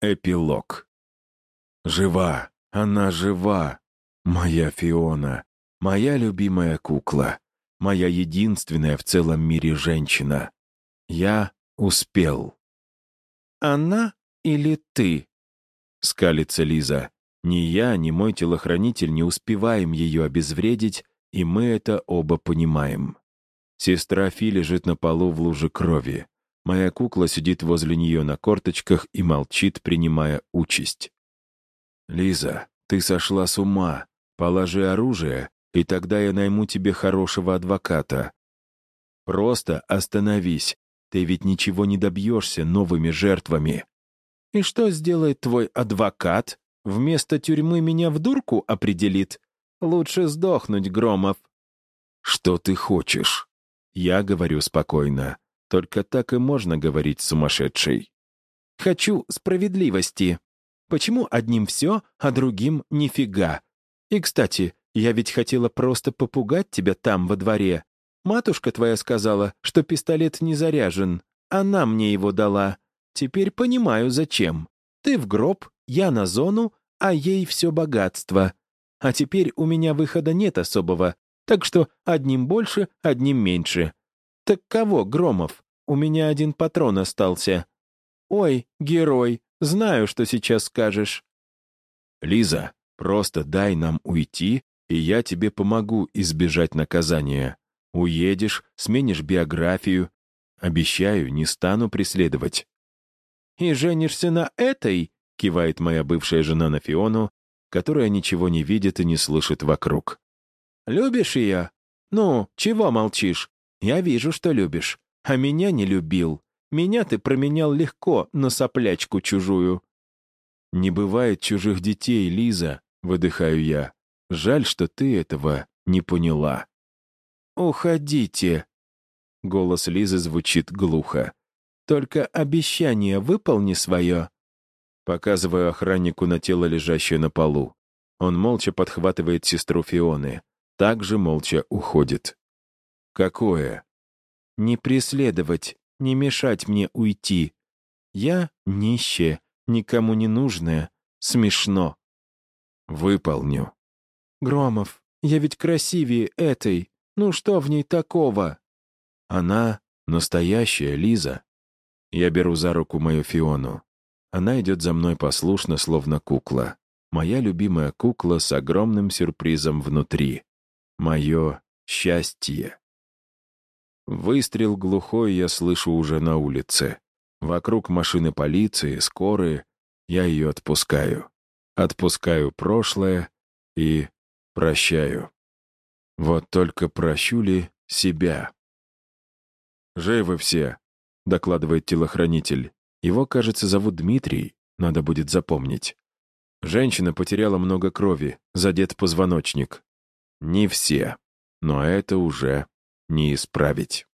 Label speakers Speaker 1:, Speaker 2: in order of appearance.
Speaker 1: Эпилог. Жива, она жива. Моя Фиона, моя любимая кукла, моя единственная в целом мире женщина. Я успел.
Speaker 2: «Она или ты?»
Speaker 1: — скалится Лиза. Ни я, ни мой телохранитель не успеваем ее обезвредить, и мы это оба понимаем. Сестра Фи лежит на полу в луже крови. Моя кукла сидит возле нее на корточках и молчит, принимая участь. «Лиза, ты сошла с ума. Положи оружие, и тогда я найму тебе хорошего адвоката. Просто остановись. Ты ведь ничего не добьешься новыми жертвами».
Speaker 2: «И что сделает твой адвокат? Вместо тюрьмы меня в дурку определит? Лучше сдохнуть, Громов».
Speaker 1: «Что ты хочешь?» Я говорю спокойно. Только так и можно говорить сумасшедшей.
Speaker 2: «Хочу справедливости. Почему одним все, а другим нифига? И, кстати, я ведь хотела просто попугать тебя там, во дворе. Матушка твоя сказала, что пистолет не заряжен. Она мне его дала. Теперь понимаю, зачем. Ты в гроб, я на зону, а ей все богатство. А теперь у меня выхода нет особого, так что одним больше, одним меньше. «Так кого, Громов? У меня один патрон остался». «Ой, герой, знаю, что сейчас скажешь».
Speaker 1: «Лиза, просто дай нам уйти, и я тебе помогу избежать наказания. Уедешь, сменишь биографию. Обещаю, не стану преследовать».
Speaker 2: «И женишься на этой?» — кивает моя бывшая жена на Фиону, которая ничего не видит и не слышит вокруг. «Любишь ее? Ну, чего молчишь? Я вижу, что любишь. А меня не любил. Меня ты променял легко на соплячку чужую».
Speaker 1: «Не бывает чужих детей, Лиза», — выдыхаю я. «Жаль, что ты этого не поняла».
Speaker 2: «Уходите», — голос Лизы звучит глухо. «Только обещание выполни свое».
Speaker 1: Показываю охраннику на тело, лежащее на полу. Он молча подхватывает сестру Фионы. Также молча уходит. «Какое?»
Speaker 2: «Не преследовать, не мешать мне уйти. Я нищая, никому не нужная, смешно».
Speaker 1: «Выполню».
Speaker 2: «Громов, я ведь красивее этой. Ну что в ней такого?»
Speaker 1: «Она настоящая Лиза». Я беру за руку мою Фиону. Она идет за мной послушно, словно кукла. Моя любимая кукла с огромным сюрпризом внутри. Мое счастье. Выстрел глухой я слышу уже на улице. Вокруг машины полиции, скорые. Я ее отпускаю. Отпускаю прошлое и прощаю. Вот только прощу ли себя? «Живы все», — докладывает телохранитель. Его, кажется, зовут Дмитрий, надо будет запомнить. Женщина потеряла много крови, задет позвоночник. Не все, но это уже не исправить.